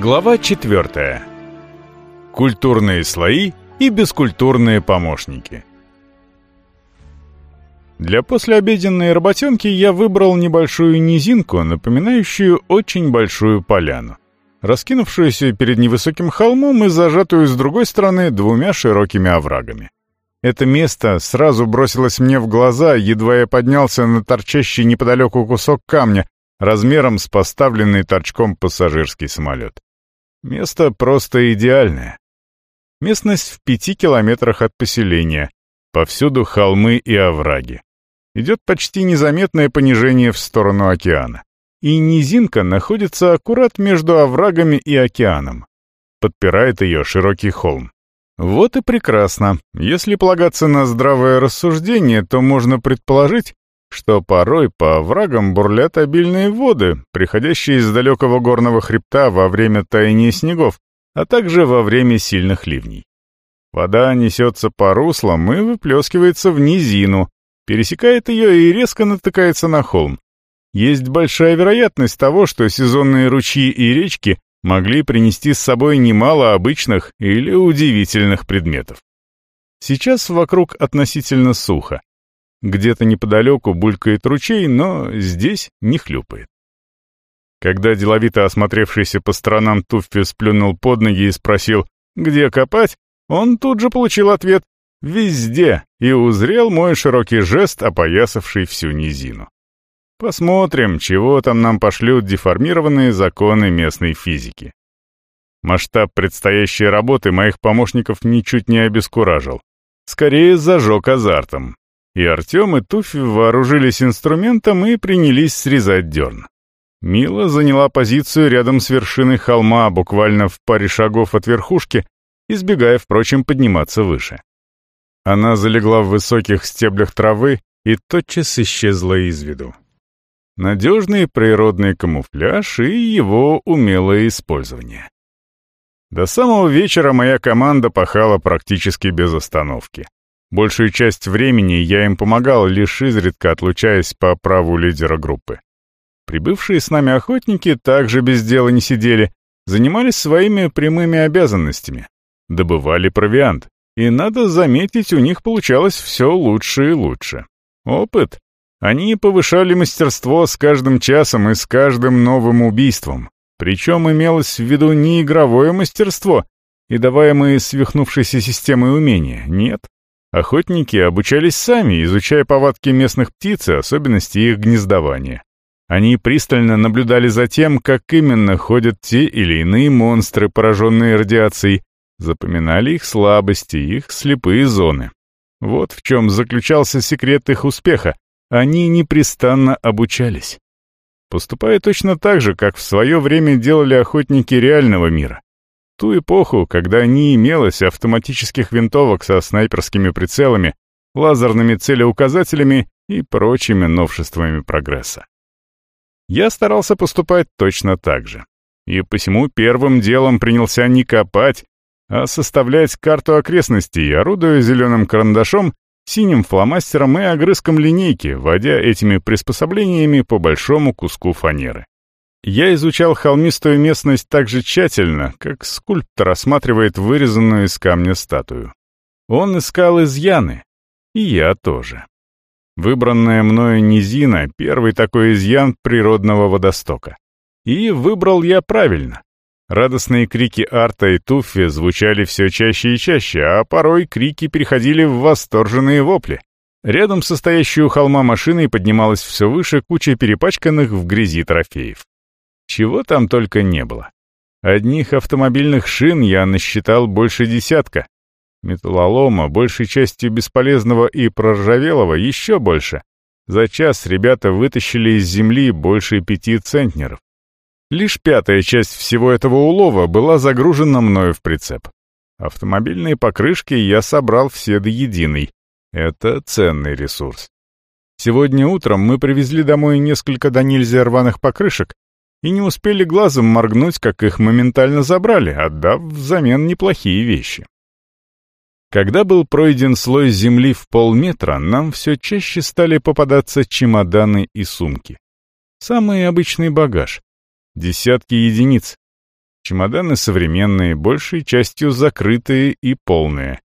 Глава 4. Культурные слои и бескультурные помощники. Для послеобеденной работенки я выбрал небольшую низинку, напоминающую очень большую поляну, раскинувшуюся перед невысоким холмом и зажатую с другой стороны двумя широкими оврагами. Это место сразу бросилось мне в глаза, едва я поднялся на торчащий неподалеку кусок камня, размером с поставленный торчком пассажирский самолет. Место просто идеальное. Местность в пяти километрах от поселения. Повсюду холмы и овраги. Идет почти незаметное понижение в сторону океана. И низинка находится аккурат между оврагами и океаном. Подпирает ее широкий холм. Вот и прекрасно. Если полагаться на здравое рассуждение, то можно предположить, что порой по оврагам бурлят обильные воды, приходящие из далекого горного хребта во время таяния снегов, а также во время сильных ливней. Вода несется по руслам и выплескивается в низину, пересекает ее и резко натыкается на холм. Есть большая вероятность того, что сезонные ручьи и речки могли принести с собой немало обычных или удивительных предметов. Сейчас вокруг относительно сухо, где-то неподалеку булькает ручей, но здесь не хлюпает. Когда деловито осмотревшийся по сторонам Туффи сплюнул под ноги и спросил, где копать, он тут же получил ответ «Везде» и узрел мой широкий жест, опоясавший всю низину. Посмотрим, чего там нам пошлют деформированные законы местной физики. Масштаб предстоящей работы моих помощников ничуть не обескуражил. Скорее, зажег азартом. И Артем, и Туфи вооружились инструментом и принялись срезать дерн. Мила заняла позицию рядом с вершиной холма, буквально в паре шагов от верхушки, избегая, впрочем, подниматься выше. Она залегла в высоких стеблях травы и тотчас исчезла из виду. Надежный природный камуфляж и его умелое использование. До самого вечера моя команда пахала практически без остановки. Большую часть времени я им помогал, лишь изредка отлучаясь по праву лидера группы. Прибывшие с нами охотники также без дела не сидели, занимались своими прямыми обязанностями, добывали провиант, и, надо заметить, у них получалось все лучше и лучше. Опыт. Они повышали мастерство с каждым часом и с каждым новым убийством. Причем имелось в виду не игровое мастерство и даваемые свихнувшейся системой умения, нет, Охотники обучались сами, изучая повадки местных птиц и особенности их гнездования. Они пристально наблюдали за тем, как именно ходят те или иные монстры, пораженные радиацией, запоминали их слабости, их слепые зоны. Вот в чем заключался секрет их успеха. Они непрестанно обучались. Поступая точно так же, как в свое время делали охотники реального мира ту эпоху, когда не имелось автоматических винтовок со снайперскими прицелами, лазерными целеуказателями и прочими новшествами прогресса. Я старался поступать точно так же. И посему первым делом принялся не копать, а составлять карту окрестностей, орудуя зеленым карандашом, синим фломастером и огрызком линейки, водя этими приспособлениями по большому куску фанеры. Я изучал холмистую местность так же тщательно, как скульптор осматривает вырезанную из камня статую. Он искал изъяны, и я тоже. Выбранная мною низина — первый такой изъян природного водостока. И выбрал я правильно. Радостные крики Арта и Туффи звучали все чаще и чаще, а порой крики переходили в восторженные вопли. Рядом со стоящей у холма машиной поднималась все выше куча перепачканных в грязи трофеев. Чего там только не было. Одних автомобильных шин я насчитал больше десятка. Металлолома, большей частью бесполезного и проржавелого, еще больше. За час ребята вытащили из земли больше пяти центнеров. Лишь пятая часть всего этого улова была загружена мною в прицеп. Автомобильные покрышки я собрал все до единой. Это ценный ресурс. Сегодня утром мы привезли домой несколько до нельзя рваных покрышек, и не успели глазом моргнуть, как их моментально забрали, отдав взамен неплохие вещи. Когда был пройден слой земли в полметра, нам все чаще стали попадаться чемоданы и сумки. Самый обычный багаж. Десятки единиц. Чемоданы современные, большей частью закрытые и полные.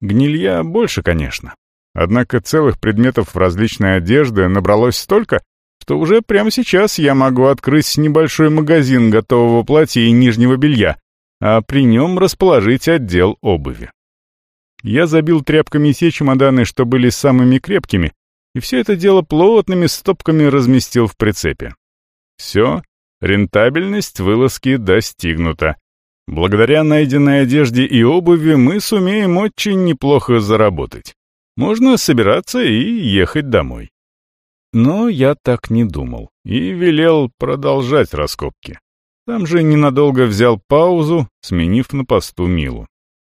Гнилья больше, конечно. Однако целых предметов различной одежде набралось столько, что уже прямо сейчас я могу открыть небольшой магазин готового платья и нижнего белья, а при нем расположить отдел обуви. Я забил тряпками те чемоданы, что были самыми крепкими, и все это дело плотными стопками разместил в прицепе. Все, рентабельность вылазки достигнута. Благодаря найденной одежде и обуви мы сумеем очень неплохо заработать. Можно собираться и ехать домой. Но я так не думал и велел продолжать раскопки. Там же ненадолго взял паузу, сменив на посту Милу.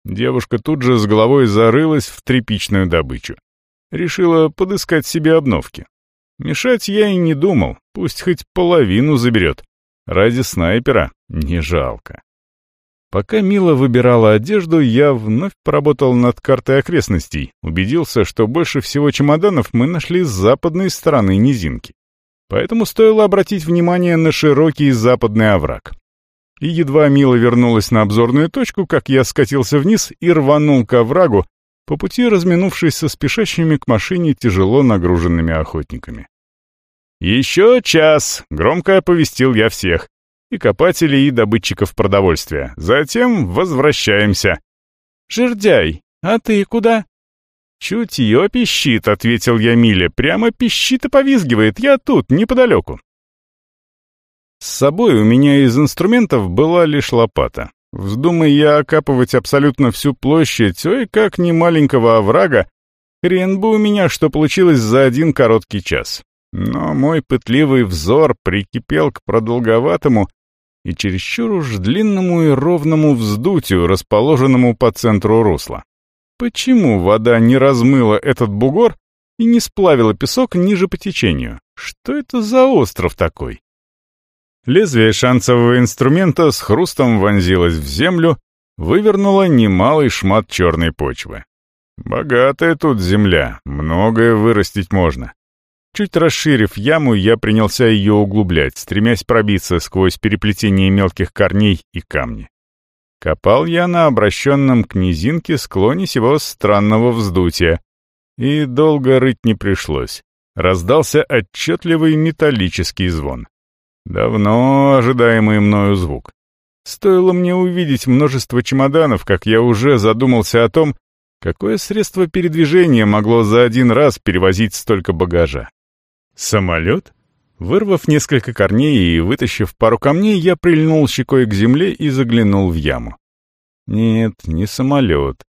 Девушка тут же с головой зарылась в тряпичную добычу. Решила подыскать себе обновки. Мешать я и не думал, пусть хоть половину заберет. Ради снайпера не жалко. Пока Мила выбирала одежду, я вновь поработал над картой окрестностей, убедился, что больше всего чемоданов мы нашли с западной стороны низинки. Поэтому стоило обратить внимание на широкий западный овраг. И едва Мила вернулась на обзорную точку, как я скатился вниз и рванул к оврагу, по пути разминувшись со спешащими к машине тяжело нагруженными охотниками. «Еще час!» — громко оповестил я всех и копателей, и добытчиков продовольствия. Затем возвращаемся. «Жердяй, а ты куда?» «Чутье пищит», — ответил я Миле. «Прямо пищит и повизгивает. Я тут, неподалеку». С собой у меня из инструментов была лишь лопата. Вздумай я окапывать абсолютно всю площадь, ой, как не маленького оврага, хрен бы у меня, что получилось за один короткий час. Но мой пытливый взор прикипел к продолговатому и чересчур уж длинному и ровному вздутию, расположенному по центру русла. Почему вода не размыла этот бугор и не сплавила песок ниже по течению? Что это за остров такой? Лезвие шансового инструмента с хрустом вонзилось в землю, вывернуло немалый шмат черной почвы. Богатая тут земля, многое вырастить можно. Чуть расширив яму, я принялся ее углублять, стремясь пробиться сквозь переплетение мелких корней и камни. Копал я на обращенном к низинке склоне сего странного вздутия, и долго рыть не пришлось. Раздался отчетливый металлический звон. Давно ожидаемый мною звук. Стоило мне увидеть множество чемоданов, как я уже задумался о том, какое средство передвижения могло за один раз перевозить столько багажа. Самолет? Вырвав несколько корней и вытащив пару камней, я прильнул щекой к земле и заглянул в яму. Нет, не самолет.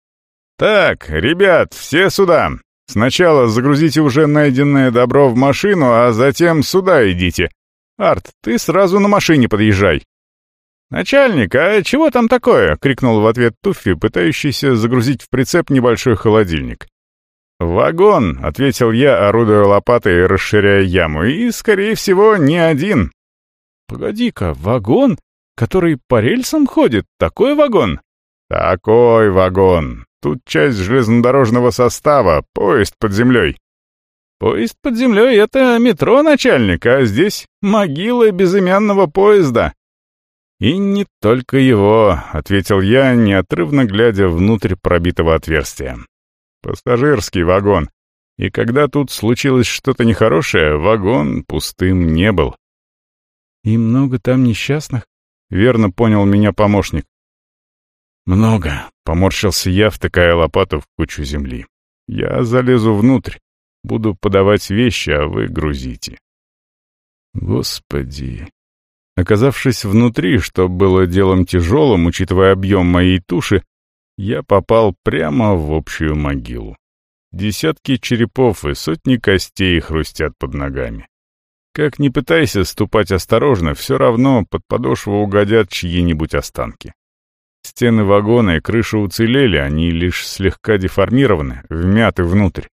«Так, ребят, все сюда! Сначала загрузите уже найденное добро в машину, а затем сюда идите. Арт, ты сразу на машине подъезжай». «Начальник, а чего там такое?» — крикнул в ответ Туффи, пытающийся загрузить в прицеп небольшой холодильник. «Вагон», — ответил я, орудуя лопатой и расширяя яму, — «и, скорее всего, не один». «Погоди-ка, вагон, который по рельсам ходит? Такой вагон?» «Такой вагон. Тут часть железнодорожного состава, поезд под землей». «Поезд под землей — это метро, начальник, а здесь могила безымянного поезда». «И не только его», — ответил я, неотрывно глядя внутрь пробитого отверстия. Пассажирский вагон. И когда тут случилось что-то нехорошее, вагон пустым не был. «И много там несчастных?» — верно понял меня помощник. «Много», — поморщился я, втыкая лопату в кучу земли. «Я залезу внутрь, буду подавать вещи, а вы грузите». Господи. Оказавшись внутри, что было делом тяжелым, учитывая объем моей туши, я попал прямо в общую могилу. Десятки черепов и сотни костей хрустят под ногами. Как ни пытайся ступать осторожно, все равно под подошву угодят чьи-нибудь останки. Стены вагона и крыша уцелели, они лишь слегка деформированы, вмяты внутрь.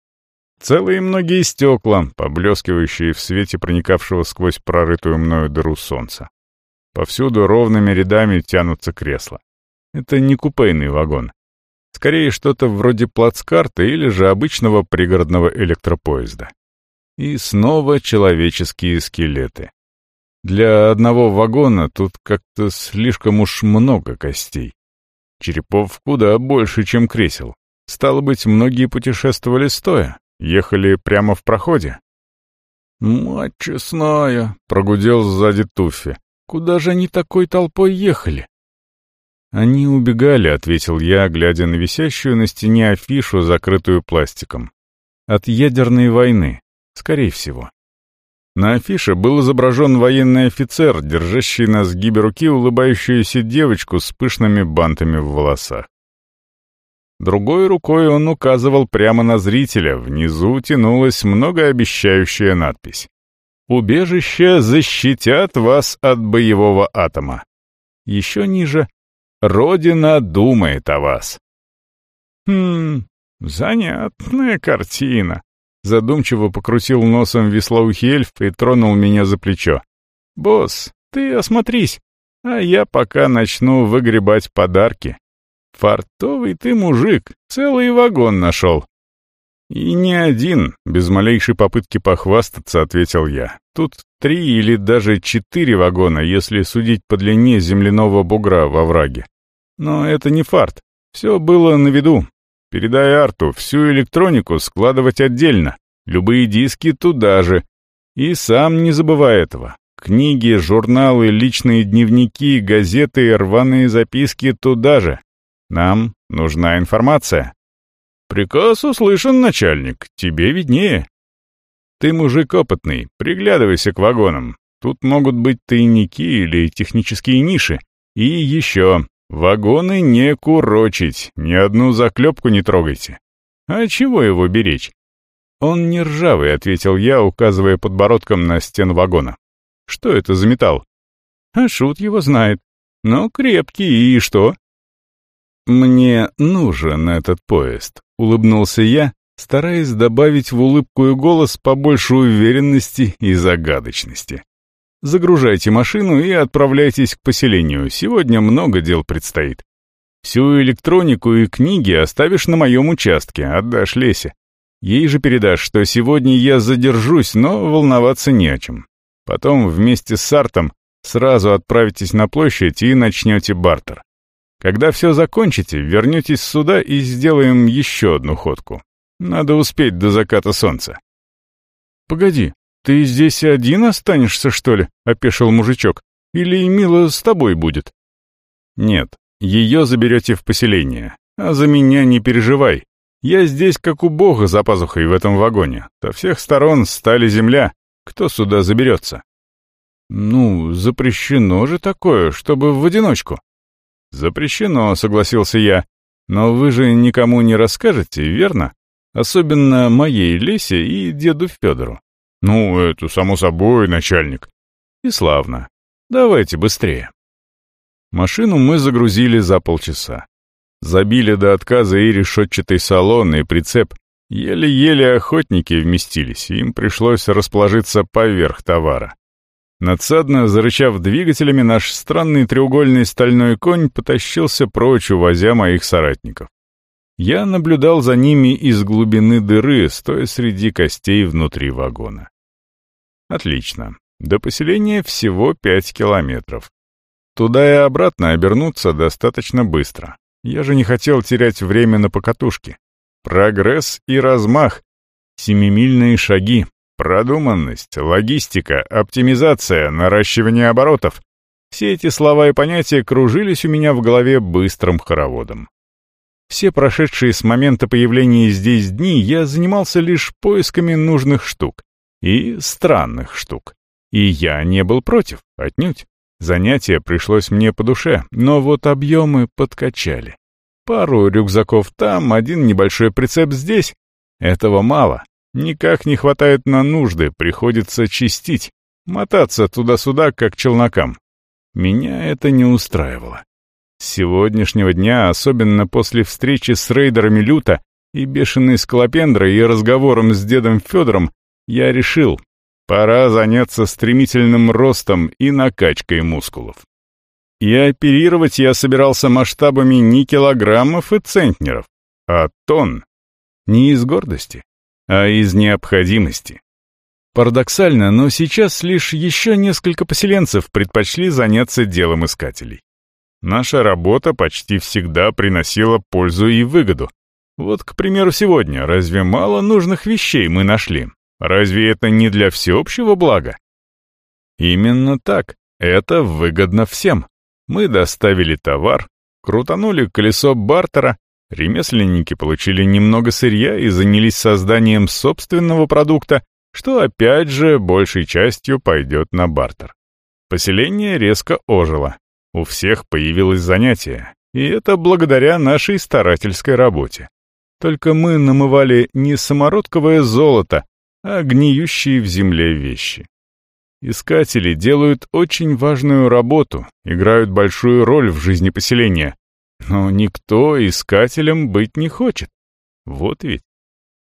Целые многие стекла, поблескивающие в свете проникавшего сквозь прорытую мною дыру солнца. Повсюду ровными рядами тянутся кресла. Это не купейный вагон. Скорее, что-то вроде плацкарта или же обычного пригородного электропоезда. И снова человеческие скелеты. Для одного вагона тут как-то слишком уж много костей. Черепов куда больше, чем кресел. Стало быть, многие путешествовали стоя, ехали прямо в проходе. «Мать честная!» — прогудел сзади Туффи. «Куда же они такой толпой ехали?» «Они убегали», — ответил я, глядя на висящую на стене афишу, закрытую пластиком. «От ядерной войны, скорее всего». На афише был изображен военный офицер, держащий на сгибе руки улыбающуюся девочку с пышными бантами в волосах. Другой рукой он указывал прямо на зрителя, внизу тянулась многообещающая надпись. «Убежище защитят вас от боевого атома». Еще ниже «Родина думает о вас». «Хм, занятная картина», Задумчиво покрутил носом веслоухий эльф и тронул меня за плечо. «Босс, ты осмотрись, а я пока начну выгребать подарки. Фартовый ты мужик, целый вагон нашел». «И не один», — без малейшей попытки похвастаться, ответил я. «Тут три или даже четыре вагона, если судить по длине земляного бугра во враге. Но это не фарт. Все было на виду, Передай Арту всю электронику складывать отдельно, любые диски туда же. И сам не забывай этого. Книги, журналы, личные дневники, газеты рваные записки туда же. Нам нужна информация. Приказ услышан, начальник, тебе виднее. Ты мужик опытный, приглядывайся к вагонам. Тут могут быть тайники или технические ниши. И еще, Вагоны не курочить, ни одну заклепку не трогайте. А чего его беречь? Он не ржавый, ответил я, указывая подбородком на стену вагона. Что это за металл? А шут его знает. Но крепкий, и что? Мне нужен этот поезд, улыбнулся я, стараясь добавить в улыбку и голос побольше уверенности и загадочности. Загружайте машину и отправляйтесь к поселению. Сегодня много дел предстоит. Всю электронику и книги оставишь на моем участке, отдашь Лесе. Ей же передашь, что сегодня я задержусь, но волноваться не о чем. Потом вместе с Артом сразу отправитесь на площадь и начнете бартер. Когда все закончите, вернетесь сюда и сделаем еще одну ходку. Надо успеть до заката солнца. Погоди, «Ты здесь один останешься, что ли?» — опешил мужичок. «Или Мила с тобой будет?» «Нет, ее заберете в поселение. А за меня не переживай. Я здесь как у бога за пазухой в этом вагоне. Со всех сторон стали земля. Кто сюда заберется?» «Ну, запрещено же такое, чтобы в одиночку». «Запрещено», — согласился я. «Но вы же никому не расскажете, верно? Особенно моей Лесе и деду Федору. «Ну, это само собой, начальник». «И славно. Давайте быстрее». Машину мы загрузили за полчаса. Забили до отказа и решетчатый салон, и прицеп. Еле-еле охотники вместились, им пришлось расположиться поверх товара. Надсадно зарычав двигателями, наш странный треугольный стальной конь потащился прочь, увозя моих соратников. Я наблюдал за ними из глубины дыры, стоя среди костей внутри вагона. Отлично. До поселения всего пять километров. Туда и обратно обернуться достаточно быстро. Я же не хотел терять время на покатушке. Прогресс и размах. Семимильные шаги. Продуманность, логистика, оптимизация, наращивание оборотов. Все эти слова и понятия кружились у меня в голове быстрым хороводом. Все прошедшие с момента появления здесь дни я занимался лишь поисками нужных штук и странных штук. И я не был против, отнюдь. Занятие пришлось мне по душе, но вот объемы подкачали. Пару рюкзаков там, один небольшой прицеп здесь. Этого мало. Никак не хватает на нужды, приходится чистить, мотаться туда-сюда, как челнокам. Меня это не устраивало. С сегодняшнего дня, особенно после встречи с рейдерами Люта и бешеной скалопендрой и разговором с дедом Федором, я решил, пора заняться стремительным ростом и накачкой мускулов. И оперировать я собирался масштабами не килограммов и центнеров, а тонн. Не из гордости, а из необходимости. Парадоксально, но сейчас лишь еще несколько поселенцев предпочли заняться делом искателей. Наша работа почти всегда приносила пользу и выгоду. Вот, к примеру, сегодня разве мало нужных вещей мы нашли? Разве это не для всеобщего блага? Именно так. Это выгодно всем. Мы доставили товар, крутанули колесо бартера, ремесленники получили немного сырья и занялись созданием собственного продукта, что опять же большей частью пойдет на бартер. Поселение резко ожило. У всех появилось занятие, и это благодаря нашей старательской работе. Только мы намывали не самородковое золото, а гниющие в земле вещи. Искатели делают очень важную работу, играют большую роль в жизни поселения, но никто искателем быть не хочет. Вот ведь.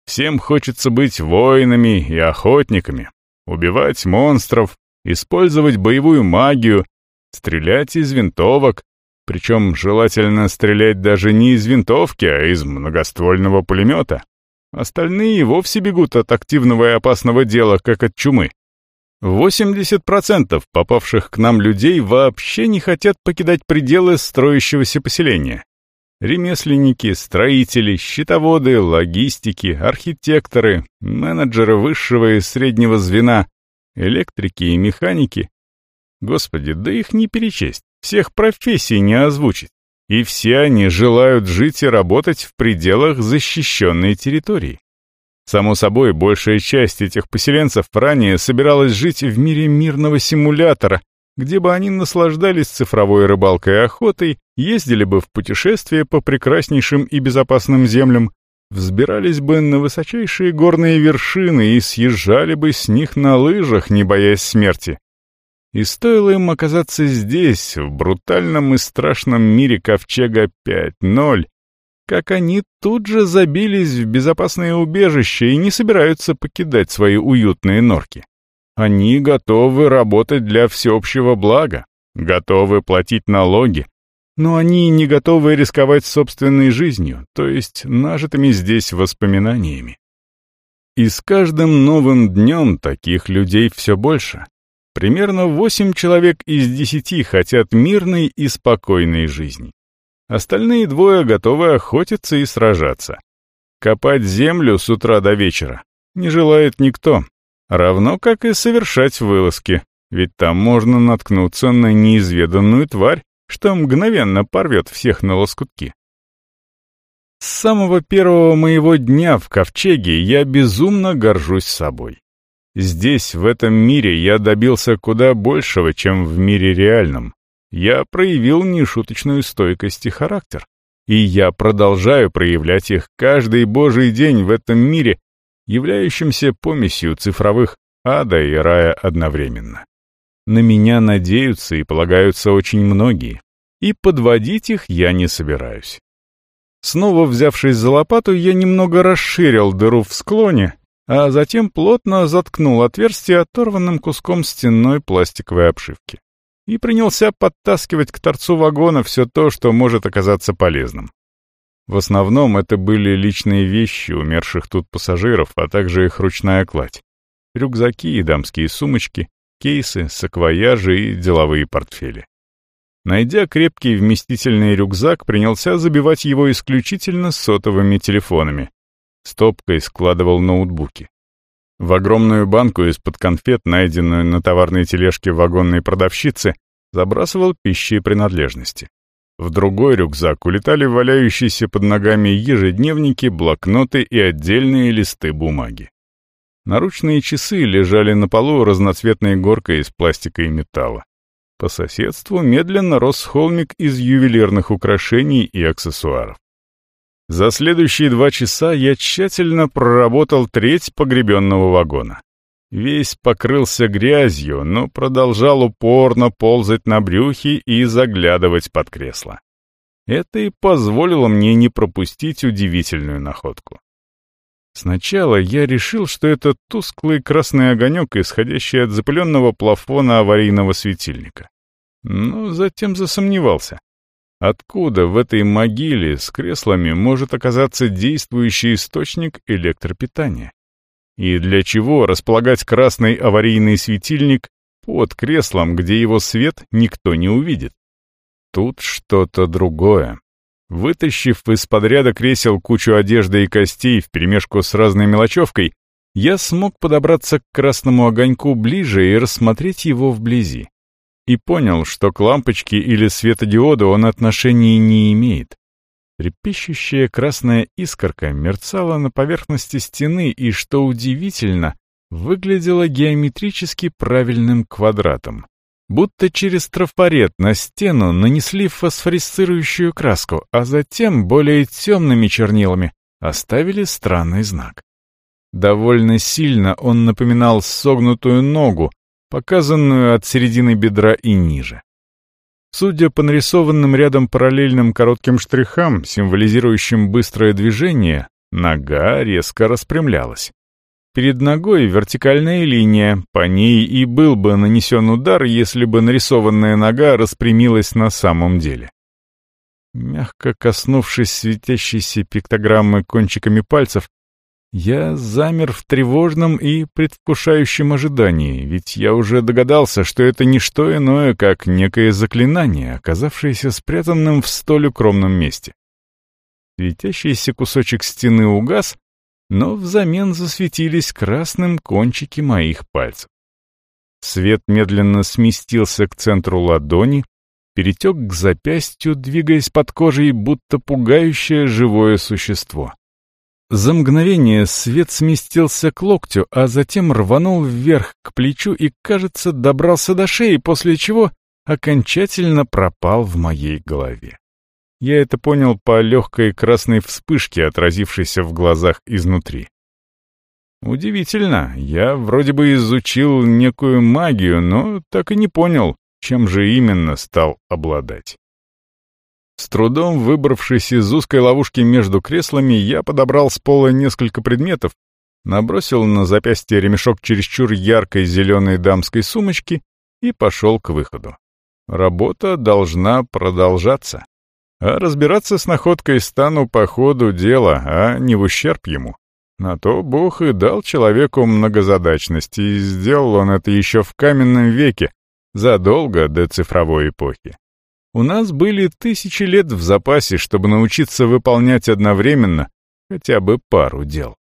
Всем хочется быть воинами и охотниками, убивать монстров, использовать боевую магию, стрелять из винтовок, причем желательно стрелять даже не из винтовки, а из многоствольного пулемета. Остальные вовсе бегут от активного и опасного дела, как от чумы. 80% попавших к нам людей вообще не хотят покидать пределы строящегося поселения. Ремесленники, строители, счетоводы, логистики, архитекторы, менеджеры высшего и среднего звена, электрики и механики. Господи, да их не перечесть, всех профессий не озвучить. И все они желают жить и работать в пределах защищенной территории. Само собой, большая часть этих поселенцев ранее собиралась жить в мире мирного симулятора, где бы они наслаждались цифровой рыбалкой и охотой, ездили бы в путешествия по прекраснейшим и безопасным землям, взбирались бы на высочайшие горные вершины и съезжали бы с них на лыжах, не боясь смерти. И стоило им оказаться здесь, в брутальном и страшном мире Ковчега 5.0, как они тут же забились в безопасное убежище и не собираются покидать свои уютные норки. Они готовы работать для всеобщего блага, готовы платить налоги, но они не готовы рисковать собственной жизнью, то есть нажитыми здесь воспоминаниями. И с каждым новым днем таких людей все больше. Примерно восемь человек из десяти хотят мирной и спокойной жизни. Остальные двое готовы охотиться и сражаться. Копать землю с утра до вечера не желает никто, равно как и совершать вылазки, ведь там можно наткнуться на неизведанную тварь, что мгновенно порвет всех на лоскутки. С самого первого моего дня в Ковчеге я безумно горжусь собой. Здесь, в этом мире, я добился куда большего, чем в мире реальном, я проявил нешуточную стойкость и характер. И я продолжаю проявлять их каждый божий день в этом мире, являющемся помесью цифровых ада и рая одновременно. На меня надеются и полагаются очень многие, и подводить их я не собираюсь. Снова взявшись за лопату, я немного расширил дыру в склоне, а затем плотно заткнул отверстие оторванным куском стенной пластиковой обшивки и принялся подтаскивать к торцу вагона все то, что может оказаться полезным. В основном это были личные вещи умерших тут пассажиров, а также их ручная кладь. Рюкзаки и дамские сумочки, кейсы, саквояжи и деловые портфели. Найдя крепкий вместительный рюкзак, принялся забивать его исключительно сотовыми телефонами. Стопкой складывал ноутбуки. В огромную банку из-под конфет, найденную на товарной тележке вагонной продавщицы, забрасывал пищи и принадлежности. В другой рюкзак улетали валяющиеся под ногами ежедневники, блокноты и отдельные листы бумаги. Наручные часы лежали на полу разноцветной горкой из пластика и металла. По соседству медленно рос холмик из ювелирных украшений и аксессуаров. За следующие два часа я тщательно проработал треть погребенного вагона. Весь покрылся грязью, но продолжал упорно ползать на брюхе и заглядывать под кресло. Это и позволило мне не пропустить удивительную находку. Сначала я решил, что это тусклый красный огонек, исходящий от запыленного плафона аварийного светильника. Но затем засомневался. Откуда в этой могиле с креслами может оказаться действующий источник электропитания? И для чего располагать красный аварийный светильник под креслом, где его свет никто не увидит? Тут что-то другое. Вытащив из-под ряда кресел кучу одежды и костей вперемешку с разной мелочевкой, я смог подобраться к красному огоньку ближе и рассмотреть его вблизи. И понял, что к лампочке или светодиоду он отношения не имеет. Трепещущая красная искорка мерцала на поверхности стены и, что удивительно, выглядела геометрически правильным квадратом. Будто через трафарет на стену нанесли фосфорисцирующую краску, а затем более темными чернилами оставили странный знак. Довольно сильно он напоминал согнутую ногу, показанную от середины бедра и ниже. Судя по нарисованным рядом параллельным коротким штрихам, символизирующим быстрое движение, нога резко распрямлялась. Перед ногой вертикальная линия, по ней и был бы нанесен удар, если бы нарисованная нога распрямилась на самом деле. Мягко коснувшись светящейся пиктограммы кончиками пальцев, я замер в тревожном и предвкушающем ожидании, ведь я уже догадался, что это не что иное, как некое заклинание, оказавшееся спрятанным в столь укромном месте. Светящийся кусочек стены угас, но взамен засветились красным кончики моих пальцев. Свет медленно сместился к центру ладони, перетек к запястью, двигаясь под кожей, будто пугающее живое существо. За мгновение свет сместился к локтю, а затем рванул вверх к плечу и, кажется, добрался до шеи, после чего окончательно пропал в моей голове. Я это понял по легкой красной вспышке, отразившейся в глазах изнутри. Удивительно, я вроде бы изучил некую магию, но так и не понял, чем же именно стал обладать. С трудом выбравшись из узкой ловушки между креслами, я подобрал с пола несколько предметов, набросил на запястье ремешок чересчур яркой зеленой дамской сумочки и пошел к выходу. Работа должна продолжаться. А разбираться с находкой стану по ходу дела, а не в ущерб ему. На то Бог и дал человеку многозадачность, и сделал он это еще в каменном веке, задолго до цифровой эпохи. У нас были тысячи лет в запасе, чтобы научиться выполнять одновременно хотя бы пару дел.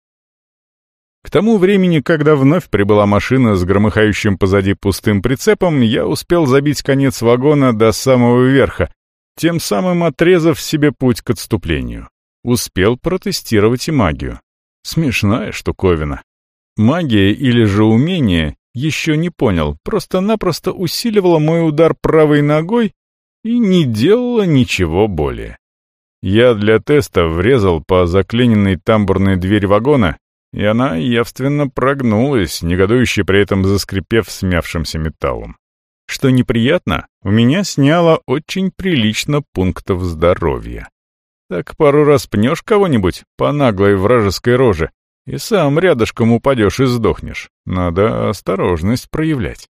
К тому времени, когда вновь прибыла машина с громыхающим позади пустым прицепом, я успел забить конец вагона до самого верха, тем самым отрезав себе путь к отступлению. Успел протестировать и магию. Смешная штуковина. Магия или же умение, еще не понял, просто-напросто усиливала мой удар правой ногой и не делала ничего более. Я для теста врезал по заклиненной тамбурной дверь вагона, и она явственно прогнулась, негодующе при этом заскрипев смявшимся металлом. Что неприятно, у меня сняло очень прилично пунктов здоровья. Так пару раз пнешь кого-нибудь по наглой вражеской роже, и сам рядышком упадешь и сдохнешь. Надо осторожность проявлять.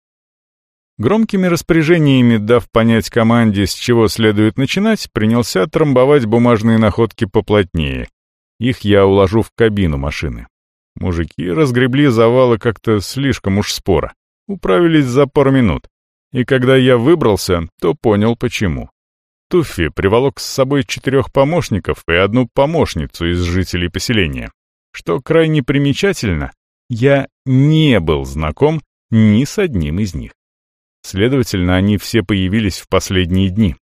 Громкими распоряжениями, дав понять команде, с чего следует начинать, принялся трамбовать бумажные находки поплотнее. Их я уложу в кабину машины. Мужики разгребли завалы как-то слишком уж споро. Управились за пару минут. И когда я выбрался, то понял почему. Туффи приволок с собой четырех помощников и одну помощницу из жителей поселения. Что крайне примечательно, я не был знаком ни с одним из них. Следовательно, они все появились в последние дни.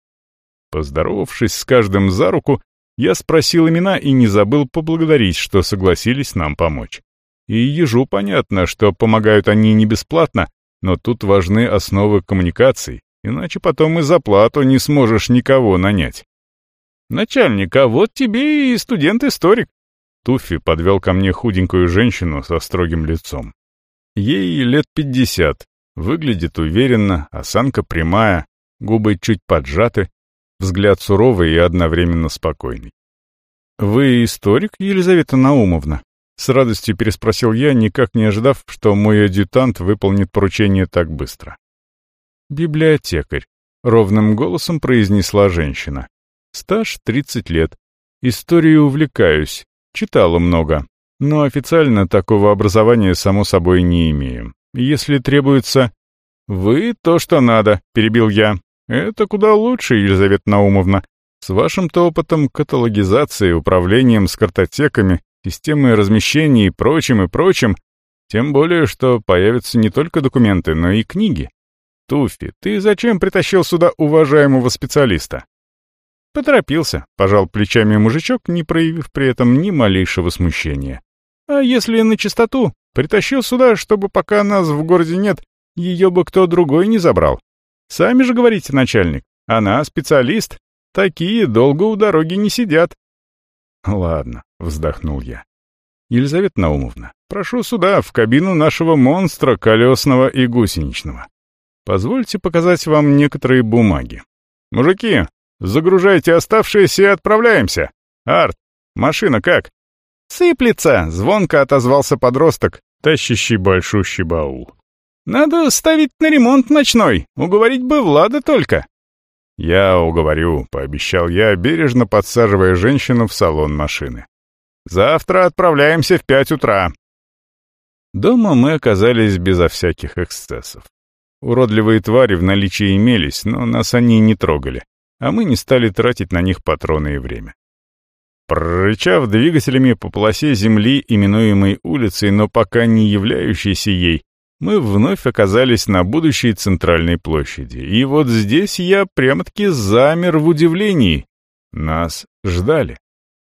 Поздоровавшись с каждым за руку, я спросил имена и не забыл поблагодарить, что согласились нам помочь. И ежу понятно, что помогают они не бесплатно, но тут важны основы коммуникаций, иначе потом и за плату не сможешь никого нанять. «Начальник, а вот тебе и студент-историк». Туффи подвел ко мне худенькую женщину со строгим лицом. Ей лет пятьдесят, Выглядит уверенно, осанка прямая, губы чуть поджаты, взгляд суровый и одновременно спокойный. «Вы историк, Елизавета Наумовна?» С радостью переспросил я, никак не ожидав, что мой адъютант выполнит поручение так быстро. «Библиотекарь», — ровным голосом произнесла женщина. «Стаж 30 лет. Историей увлекаюсь. Читала много. но официально такого образования, само собой, не имею. Если требуется... «Вы то, что надо», — перебил я. «Это куда лучше, Елизавета Наумовна. С вашим-то опытом каталогизации, управлением с картотеками, системой размещения и прочим, и прочим, тем более, что появятся не только документы, но и книги. Туфи, ты зачем притащил сюда уважаемого специалиста?» «Поторопился», — пожал плечами мужичок, не проявив при этом ни малейшего смущения. «А если на чистоту, притащил сюда, чтобы пока нас в городе нет, ее бы кто другой не забрал. Сами же говорите, начальник, она специалист, такие долго у дороги не сидят». «Ладно», — вздохнул я. «Елизавета Наумовна, прошу сюда, в кабину нашего монстра колесного и гусеничного. Позвольте показать вам некоторые бумаги. Мужики, Загружайте оставшиеся и отправляемся. Арт, машина как?» «Сыплется!» — звонко отозвался подросток, тащащий большущий баул. «Надо ставить на ремонт ночной, уговорить бы Влада только». «Я уговорю», — пообещал я, бережно подсаживая женщину в салон машины. «Завтра отправляемся в пять утра». Дома мы оказались безо всяких эксцессов. Уродливые твари в наличии имелись, но нас они не трогали а мы не стали тратить на них патроны и время. Прорычав двигателями по полосе земли, именуемой улицей, но пока не являющейся ей, мы вновь оказались на будущей центральной площади. И вот здесь я прямо-таки замер в удивлении. Нас ждали.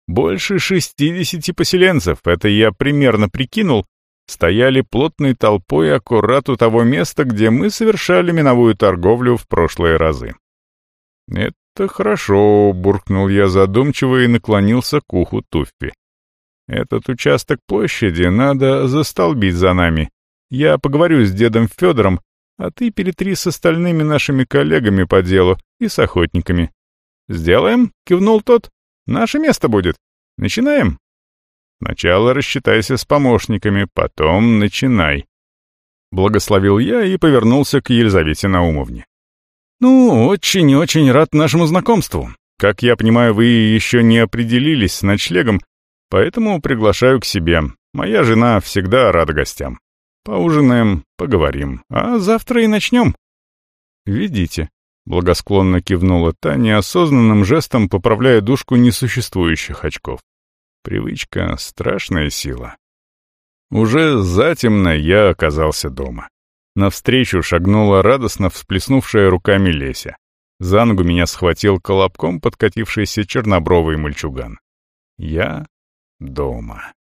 Больше шестидесяти поселенцев, это я примерно прикинул, стояли плотной толпой аккурат у того места, где мы совершали миновую торговлю в прошлые разы. «Это хорошо», — буркнул я задумчиво и наклонился к уху Туффи. «Этот участок площади надо застолбить за нами. Я поговорю с дедом Федором, а ты перетри с остальными нашими коллегами по делу и с охотниками». «Сделаем?» — кивнул тот. «Наше место будет. Начинаем?» «Сначала рассчитайся с помощниками, потом начинай». Благословил я и повернулся к Елизавете Наумовне. «Ну, очень-очень рад нашему знакомству. Как я понимаю, вы еще не определились с ночлегом, поэтому приглашаю к себе. Моя жена всегда рада гостям. Поужинаем, поговорим, а завтра и начнем». «Видите», — благосклонно кивнула та, неосознанным жестом поправляя дужку несуществующих очков. Привычка — страшная сила. Уже затемно я оказался дома. Навстречу шагнула радостно всплеснувшая руками Леся. За ногу меня схватил колобком подкатившийся чернобровый мальчуган. Я дома.